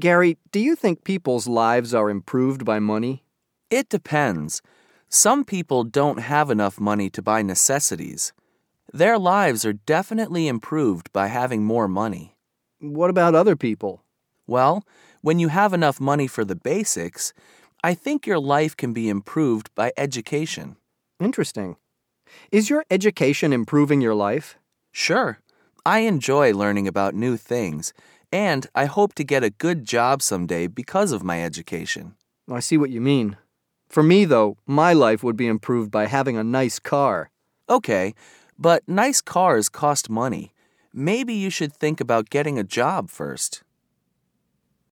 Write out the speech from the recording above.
Gary, do you think people's lives are improved by money? It depends. Some people don't have enough money to buy necessities. Their lives are definitely improved by having more money. What about other people? Well, when you have enough money for the basics, I think your life can be improved by education. Interesting. Is your education improving your life? Sure. I enjoy learning about new things, and I hope to get a good job someday because of my education. I see what you mean. For me, though, my life would be improved by having a nice car. Okay, but nice cars cost money. Maybe you should think about getting a job first.